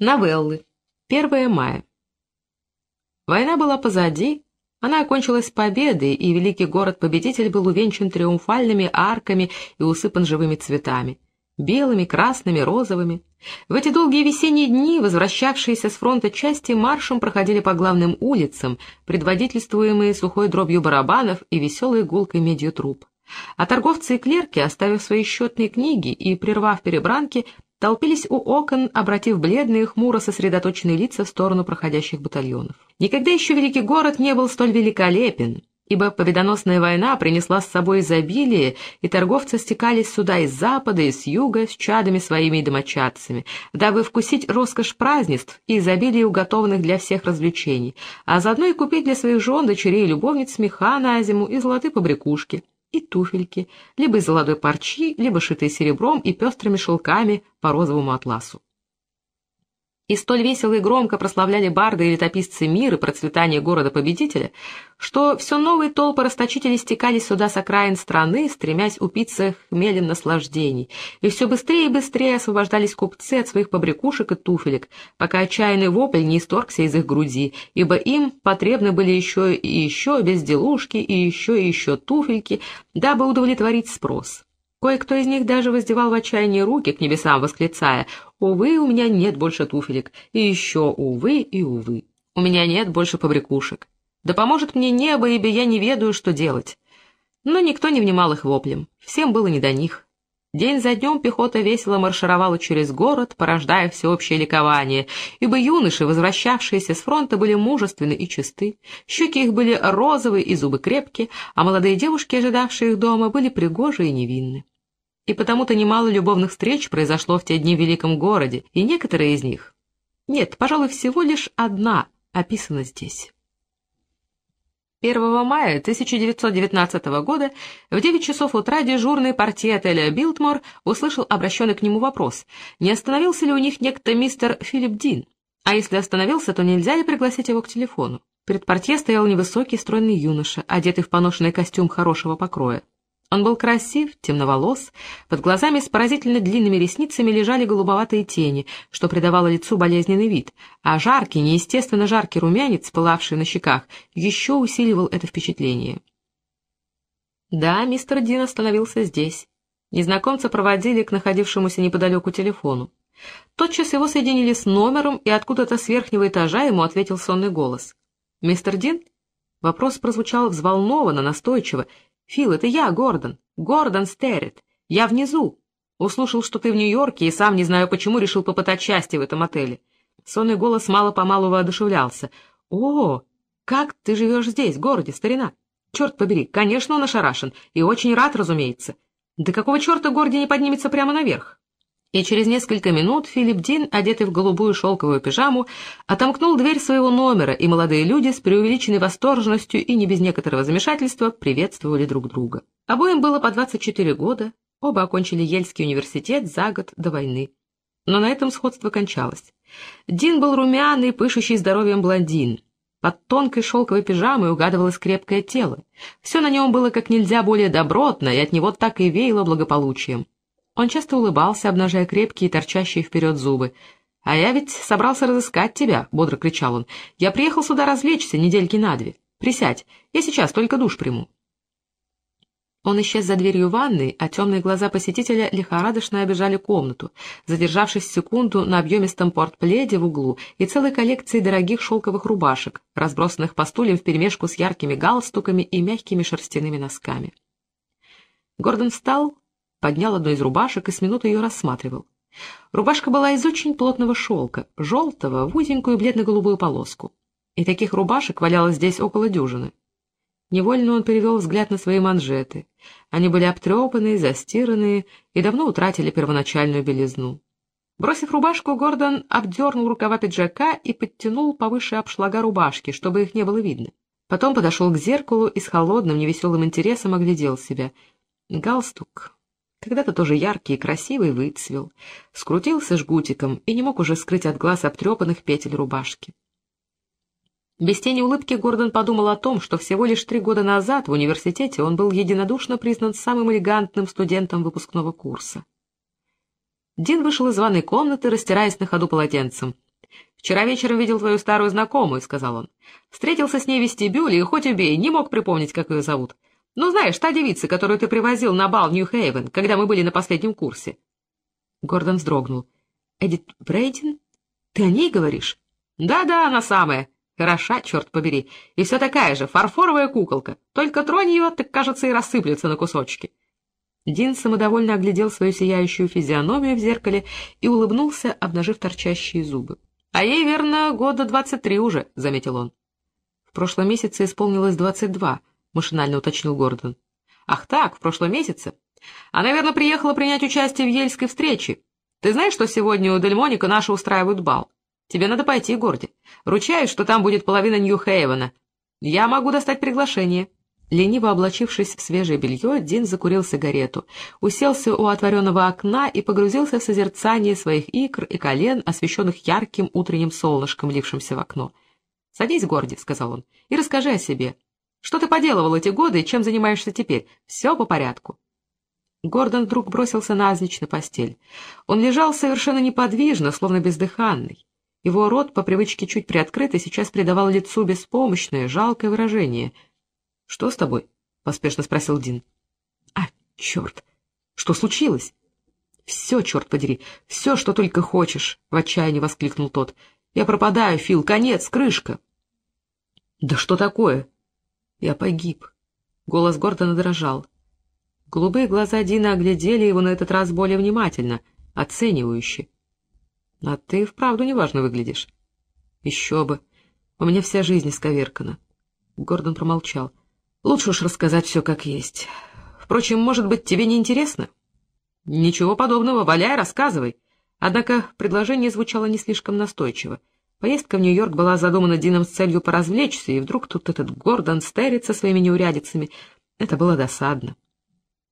Новеллы. 1 мая. Война была позади, она окончилась победой, и великий город-победитель был увенчан триумфальными арками и усыпан живыми цветами. Белыми, красными, розовыми. В эти долгие весенние дни возвращавшиеся с фронта части маршем проходили по главным улицам, предводительствуемые сухой дробью барабанов и веселой гулкой медью труб. А торговцы и клерки, оставив свои счетные книги и прервав перебранки, толпились у окон, обратив бледные, хмуро сосредоточенные лица в сторону проходящих батальонов. Никогда еще великий город не был столь великолепен, ибо победоносная война принесла с собой изобилие, и торговцы стекались сюда из запада и с юга с чадами своими и домочадцами, дабы вкусить роскошь празднеств и изобилие уготованных для всех развлечений, а заодно и купить для своих жен, дочерей и любовниц меха на зиму и золотые побрякушки и туфельки, либо из золотой парчи, либо шитые серебром и пестрыми шелками по розовому атласу и столь весело и громко прославляли барды и летописцы мира процветание города-победителя, что все новые толпы расточителей стекались сюда с окраин страны, стремясь упиться хмелем наслаждений, и все быстрее и быстрее освобождались купцы от своих побрякушек и туфелек, пока отчаянный вопль не исторгся из их груди, ибо им потребны были еще и еще безделушки и еще и еще туфельки, дабы удовлетворить спрос. Кое-кто из них даже воздевал в отчаянии руки к небесам, восклицая «Увы, у меня нет больше туфелек, и еще увы и увы, у меня нет больше побрякушек. Да поможет мне небо, ибо я не ведаю, что делать». Но никто не внимал их воплем, всем было не до них. День за днем пехота весело маршировала через город, порождая всеобщее ликование, ибо юноши, возвращавшиеся с фронта, были мужественны и чисты, щеки их были розовые и зубы крепкие, а молодые девушки, ожидавшие их дома, были пригожи и невинны. И потому-то немало любовных встреч произошло в те дни в великом городе, и некоторые из них... Нет, пожалуй, всего лишь одна описана здесь. 1 мая 1919 года в 9 часов утра дежурный портье отеля «Билтмор» услышал обращенный к нему вопрос, не остановился ли у них некто мистер Филипп Дин, а если остановился, то нельзя ли пригласить его к телефону. Перед портье стоял невысокий стройный юноша, одетый в поношенный костюм хорошего покроя. Он был красив, темноволос, под глазами с поразительно длинными ресницами лежали голубоватые тени, что придавало лицу болезненный вид, а жаркий, неестественно жаркий румянец, пылавший на щеках, еще усиливал это впечатление. Да, мистер Дин остановился здесь. Незнакомца проводили к находившемуся неподалеку телефону. Тотчас его соединили с номером, и откуда-то с верхнего этажа ему ответил сонный голос. «Мистер Дин?» Вопрос прозвучал взволнованно, настойчиво, «Фил, это я, Гордон. Гордон Стеррит. Я внизу. Услышал, что ты в Нью-Йорке, и сам не знаю почему решил попытать счастье в этом отеле». Сонный голос мало-помалу воодушевлялся. «О, как ты живешь здесь, в городе, старина? Черт побери, конечно, он ошарашен, и очень рад, разумеется. Да какого черта Горди не поднимется прямо наверх?» И через несколько минут Филипп Дин, одетый в голубую шелковую пижаму, отомкнул дверь своего номера, и молодые люди с преувеличенной восторженностью и не без некоторого замешательства приветствовали друг друга. Обоим было по 24 года, оба окончили Ельский университет за год до войны. Но на этом сходство кончалось. Дин был румяный, пышущий здоровьем блондин. Под тонкой шелковой пижамой угадывалось крепкое тело. Все на нем было как нельзя более добротно, и от него так и веяло благополучием. Он часто улыбался, обнажая крепкие, торчащие вперед зубы. «А я ведь собрался разыскать тебя», — бодро кричал он. «Я приехал сюда развлечься недельки на две. Присядь, я сейчас только душ приму». Он исчез за дверью ванной, а темные глаза посетителя лихорадочно обижали комнату, задержавшись секунду на объемистом портпледе в углу и целой коллекции дорогих шелковых рубашек, разбросанных по стульям вперемешку с яркими галстуками и мягкими шерстяными носками. Гордон встал, поднял одну из рубашек и с минуты ее рассматривал. Рубашка была из очень плотного шелка, желтого, в узенькую бледно-голубую полоску. И таких рубашек валялось здесь около дюжины. Невольно он перевел взгляд на свои манжеты. Они были обтрепанные, застиранные и давно утратили первоначальную белизну. Бросив рубашку, Гордон обдернул рукава пиджака и подтянул повыше обшлага рубашки, чтобы их не было видно. Потом подошел к зеркалу и с холодным, невеселым интересом оглядел себя. Галстук, когда-то тоже яркий и красивый, выцвел, скрутился жгутиком и не мог уже скрыть от глаз обтрепанных петель рубашки. Без тени улыбки Гордон подумал о том, что всего лишь три года назад в университете он был единодушно признан самым элегантным студентом выпускного курса. Дин вышел из ванной комнаты, растираясь на ходу полотенцем. «Вчера вечером видел твою старую знакомую», — сказал он. «Встретился с ней в вестибюле, и хоть убей, не мог припомнить, как ее зовут. Ну, знаешь, та девица, которую ты привозил на бал Нью-Хейвен, когда мы были на последнем курсе». Гордон вздрогнул. «Эдит Брейдин? Ты о ней говоришь?» «Да-да, она самая. Хороша, черт побери. И все такая же, фарфоровая куколка. Только тронь ее, так, кажется, и рассыплется на кусочки». Дин самодовольно оглядел свою сияющую физиономию в зеркале и улыбнулся, обнажив торчащие зубы. «А ей, верно, года двадцать три уже», — заметил он. «В прошлом месяце исполнилось двадцать два», — машинально уточнил Гордон. «Ах так, в прошлом месяце? Она, верно, приехала принять участие в ельской встрече. Ты знаешь, что сегодня у Дельмоника наши устраивают бал? Тебе надо пойти, Горди. Ручаюсь, что там будет половина Нью-Хейвена. Я могу достать приглашение». Лениво облачившись в свежее белье, Дин закурил сигарету, уселся у отворенного окна и погрузился в созерцание своих икр и колен, освещенных ярким утренним солнышком, лившимся в окно. «Садись, Горди», — сказал он, — «и расскажи о себе. Что ты поделывал эти годы и чем занимаешься теперь? Все по порядку». Гордон вдруг бросился навзничь на постель. Он лежал совершенно неподвижно, словно бездыханный. Его рот, по привычке чуть приоткрыт, и сейчас придавал лицу беспомощное, жалкое выражение — «Что с тобой?» — поспешно спросил Дин. «А, черт! Что случилось?» «Все, черт подери, все, что только хочешь!» — в отчаянии воскликнул тот. «Я пропадаю, Фил, конец, крышка!» «Да что такое?» «Я погиб!» Голос Гордона дрожал. Голубые глаза Дина оглядели его на этот раз более внимательно, оценивающе. «А ты вправду неважно выглядишь». «Еще бы! У меня вся жизнь исковеркана». Гордон промолчал. Лучше уж рассказать все как есть. Впрочем, может быть, тебе не интересно? Ничего подобного, валяй, рассказывай. Однако предложение звучало не слишком настойчиво. Поездка в Нью-Йорк была задумана Дином с целью поразвлечься, и вдруг тут этот Гордон стерит со своими неурядицами. Это было досадно.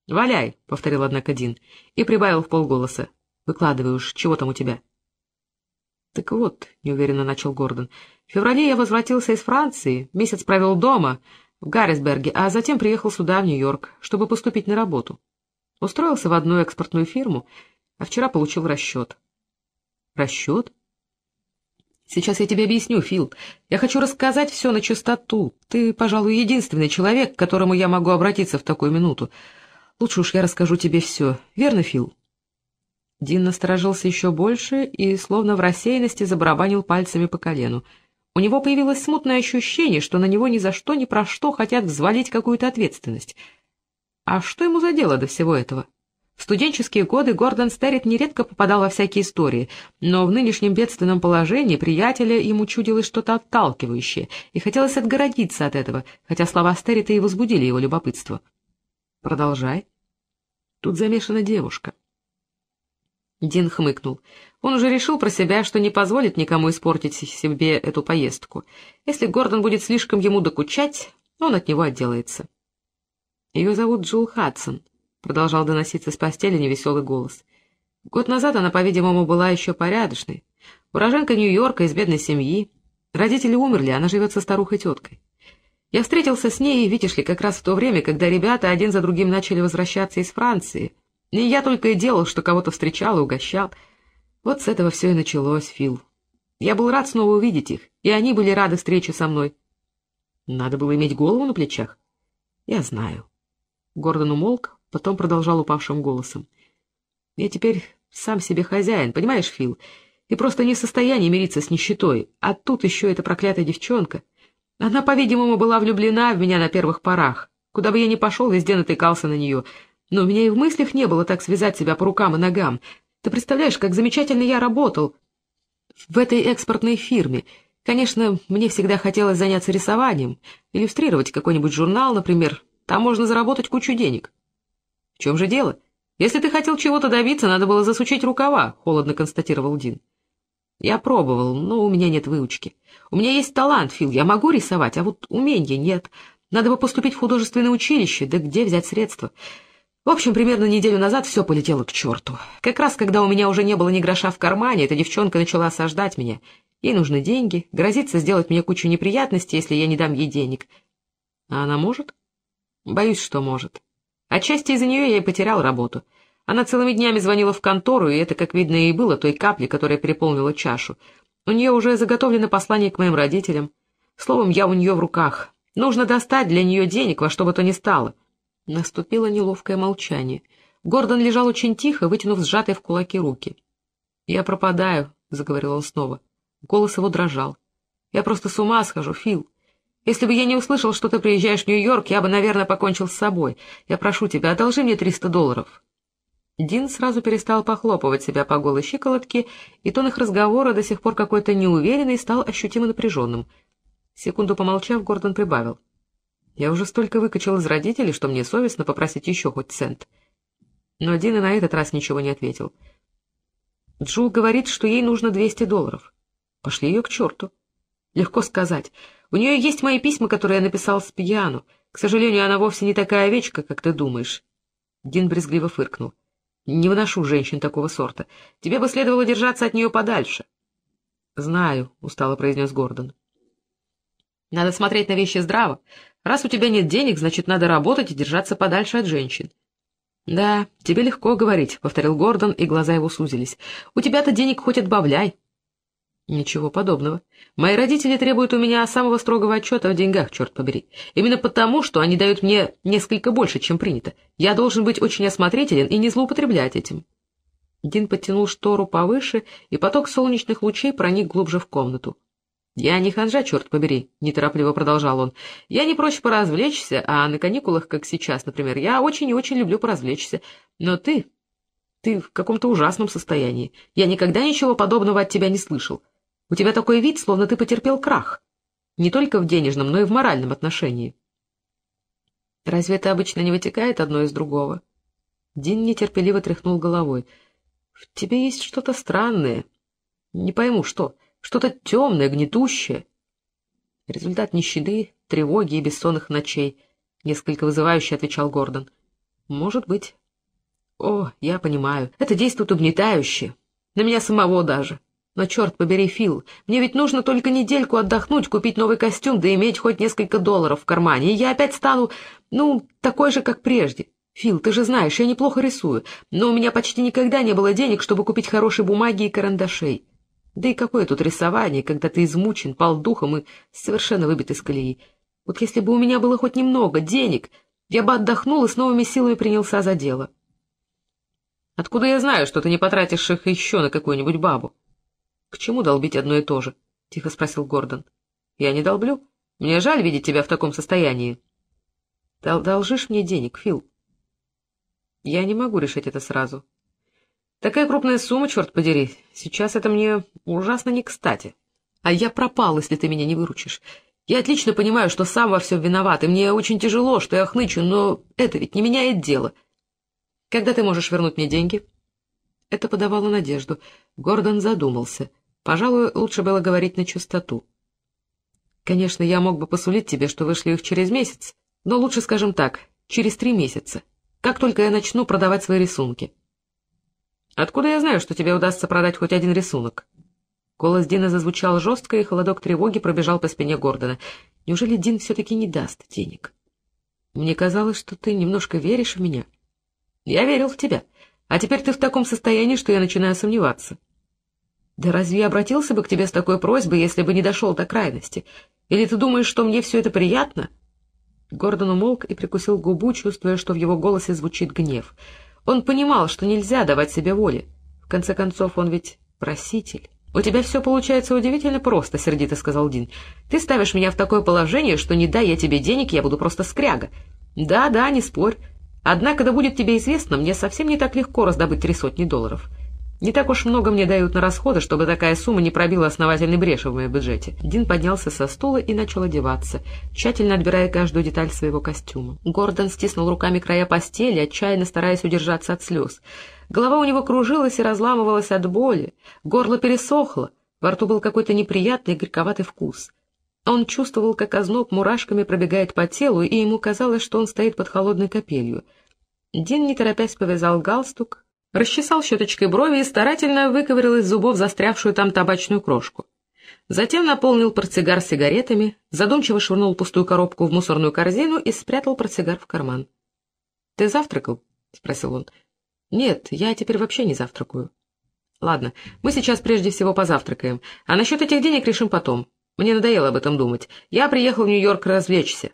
«Валяй», — повторил, однако, Дин, и прибавил в полголоса. «Выкладывай уж, чего там у тебя?» «Так вот», — неуверенно начал Гордон, — «в феврале я возвратился из Франции, месяц провел дома, в Гаррисберге, а затем приехал сюда, в Нью-Йорк, чтобы поступить на работу. Устроился в одну экспортную фирму, а вчера получил расчет. Расчет? Сейчас я тебе объясню, Фил. Я хочу рассказать все на чистоту. Ты, пожалуй, единственный человек, к которому я могу обратиться в такую минуту. Лучше уж я расскажу тебе все. Верно, Фил? Дин насторожился еще больше и, словно в рассеянности, забарабанил пальцами по колену — у него появилось смутное ощущение, что на него ни за что ни про что хотят взвалить какую-то ответственность. А что ему за дело до всего этого? В студенческие годы Гордон Стеррит нередко попадал во всякие истории, но в нынешнем бедственном положении приятеля ему чудилось что-то отталкивающее, и хотелось отгородиться от этого, хотя слова Стеррита и возбудили его любопытство. «Продолжай». Тут замешана девушка. Дин хмыкнул. Он уже решил про себя, что не позволит никому испортить себе эту поездку. Если Гордон будет слишком ему докучать, он от него отделается. «Ее зовут Джул Хадсон», — продолжал доноситься с постели невеселый голос. «Год назад она, по-видимому, была еще порядочной. Уроженка Нью-Йорка из бедной семьи. Родители умерли, она живет со старухой-теткой. Я встретился с ней, видишь ли, как раз в то время, когда ребята один за другим начали возвращаться из Франции. И я только и делал, что кого-то встречал и угощал». Вот с этого все и началось, Фил. Я был рад снова увидеть их, и они были рады встрече со мной. Надо было иметь голову на плечах. Я знаю. Гордон умолк, потом продолжал упавшим голосом. Я теперь сам себе хозяин, понимаешь, Фил, и просто не в состоянии мириться с нищетой, а тут еще эта проклятая девчонка. Она, по-видимому, была влюблена в меня на первых порах. Куда бы я ни пошел, везде натыкался на нее. Но у меня и в мыслях не было так связать себя по рукам и ногам, ты представляешь, как замечательно я работал в этой экспортной фирме. Конечно, мне всегда хотелось заняться рисованием, иллюстрировать какой-нибудь журнал, например. Там можно заработать кучу денег. В чем же дело? Если ты хотел чего-то добиться, надо было засучить рукава, — холодно констатировал Дин. Я пробовал, но у меня нет выучки. У меня есть талант, Фил, я могу рисовать, а вот умения нет. Надо бы поступить в художественное училище, да где взять средства? В общем, примерно неделю назад все полетело к черту. Как раз, когда у меня уже не было ни гроша в кармане, эта девчонка начала осаждать меня. Ей нужны деньги, грозится сделать мне кучу неприятностей, если я не дам ей денег. А она может? Боюсь, что может. Отчасти из-за нее я и потерял работу. Она целыми днями звонила в контору, и это, как видно, и было той капли, которая переполнила чашу. У нее уже заготовлено послание к моим родителям. Словом, я у нее в руках. Нужно достать для нее денег во что бы то ни стало. Наступило неловкое молчание. Гордон лежал очень тихо, вытянув сжатые в кулаки руки. «Я пропадаю», — заговорил он снова. Голос его дрожал. «Я просто с ума схожу, Фил. Если бы я не услышал, что ты приезжаешь в Нью-Йорк, я бы, наверное, покончил с собой. Я прошу тебя, одолжи мне триста долларов». Дин сразу перестал похлопывать себя по голой щиколотке, и тон их разговора, до сих пор какой-то неуверенный, стал ощутимо напряженным. Секунду помолчав, Гордон прибавил. «Я уже столько выкачал из родителей, что мне совестно попросить еще хоть цент». Но Дин и на этот раз ничего не ответил. Джул говорит, что ей нужно 200 долларов. Пошли ее к черту. Легко сказать. У нее есть мои письма, которые я написал с пьяну. К сожалению, она вовсе не такая овечка, как ты думаешь. Дин брезгливо фыркнул. Не выношу женщин такого сорта. Тебе бы следовало держаться от нее подальше. — Знаю, — устало произнес Гордон. — Надо смотреть на вещи здраво. Раз у тебя нет денег, значит, надо работать и держаться подальше от женщин. — Да, тебе легко говорить, — повторил Гордон, и глаза его сузились. — У тебя-то денег хоть отбавляй. — Ничего подобного. Мои родители требуют у меня самого строгого отчета в деньгах, черт побери. Именно потому, что они дают мне несколько больше, чем принято. Я должен быть очень осмотрителен и не злоупотреблять этим. Дин подтянул штору повыше, и поток солнечных лучей проник глубже в комнату. «Я не ханжа, черт побери», — неторопливо продолжал он. «Я не прочь поразвлечься, а на каникулах, как сейчас, например, я очень и очень люблю поразвлечься. Но ты... ты в каком-то ужасном состоянии. Я никогда ничего подобного от тебя не слышал. У тебя такой вид, словно ты потерпел крах. Не только в денежном, но и в моральном отношении». «Разве это обычно не вытекает одно из другого?» Дин нетерпеливо тряхнул головой. «В тебе есть что-то странное. Не пойму, что...» Что-то темное, гнетущее. Результат нищеты, тревоги и бессонных ночей, — несколько вызывающе отвечал Гордон. Может быть. О, я понимаю, это действует угнетающе. На меня самого даже. Но черт побери, Фил, мне ведь нужно только недельку отдохнуть, купить новый костюм, да иметь хоть несколько долларов в кармане, и я опять стану, ну, такой же, как прежде. Фил, ты же знаешь, я неплохо рисую, но у меня почти никогда не было денег, чтобы купить хорошие бумаги и карандашей. Да и какое тут рисование, когда ты измучен, пал духом и совершенно выбит из колеи. Вот если бы у меня было хоть немного денег, я бы отдохнул и с новыми силами принялся за дело. — Откуда я знаю, что ты не потратишь их еще на какую-нибудь бабу? — К чему долбить одно и то же? — тихо спросил Гордон. — Я не долблю. Мне жаль видеть тебя в таком состоянии. — Должишь мне денег, Фил? — Я не могу решить это сразу. — Такая крупная сумма, черт подери. Сейчас это мне ужасно не кстати. А я пропал, если ты меня не выручишь. Я отлично понимаю, что сам во всем виноват, и мне очень тяжело, что я хнычу, но это ведь не меняет дело. Когда ты можешь вернуть мне деньги? Это подавало надежду. Гордон задумался. Пожалуй, лучше было говорить на чистоту. Конечно, я мог бы посулить тебе, что вышли их через месяц, но лучше, скажем так, через три месяца, как только я начну продавать свои рисунки. Откуда я знаю, что тебе удастся продать хоть один рисунок? Голос Дина зазвучал жестко, и холодок тревоги пробежал по спине Гордона. Неужели Дин все-таки не даст денег? Мне казалось, что ты немножко веришь в меня. Я верил в тебя, а теперь ты в таком состоянии, что я начинаю сомневаться. Да разве я обратился бы к тебе с такой просьбой, если бы не дошел до крайности? Или ты думаешь, что мне все это приятно? Гордон умолк и прикусил губу, чувствуя, что в его голосе звучит гнев — он понимал, что нельзя давать себе воли. В конце концов, он ведь проситель. «У тебя все получается удивительно просто», — сердито сказал Дин. «Ты ставишь меня в такое положение, что не дай я тебе денег, я буду просто скряга. Да-да, не спорь. Однако, да будет тебе известно, мне совсем не так легко раздобыть три сотни долларов. Не так уж много мне дают на расходы, чтобы такая сумма не пробила основательный брешь в моем бюджете. Дин поднялся со стула и начал одеваться, тщательно отбирая каждую деталь своего костюма. Гордон стиснул руками края постели, отчаянно стараясь удержаться от слез. Голова у него кружилась и разламывалась от боли, горло пересохло, во рту был какой-то неприятный горьковатый вкус. Он чувствовал, как озноб мурашками пробегает по телу, и ему казалось, что он стоит под холодной капелью. Дин, не торопясь, повязал галстук, расчесал щеточкой брови и старательно выковырял из зубов застрявшую там табачную крошку. Затем наполнил портсигар сигаретами, задумчиво швырнул пустую коробку в мусорную корзину и спрятал портсигар в карман. — Ты завтракал? — спросил он. — Нет, я теперь вообще не завтракаю. Ладно, мы сейчас прежде всего позавтракаем, а насчет этих денег решим потом. Мне надоело об этом думать. Я приехал в Нью-Йорк развлечься.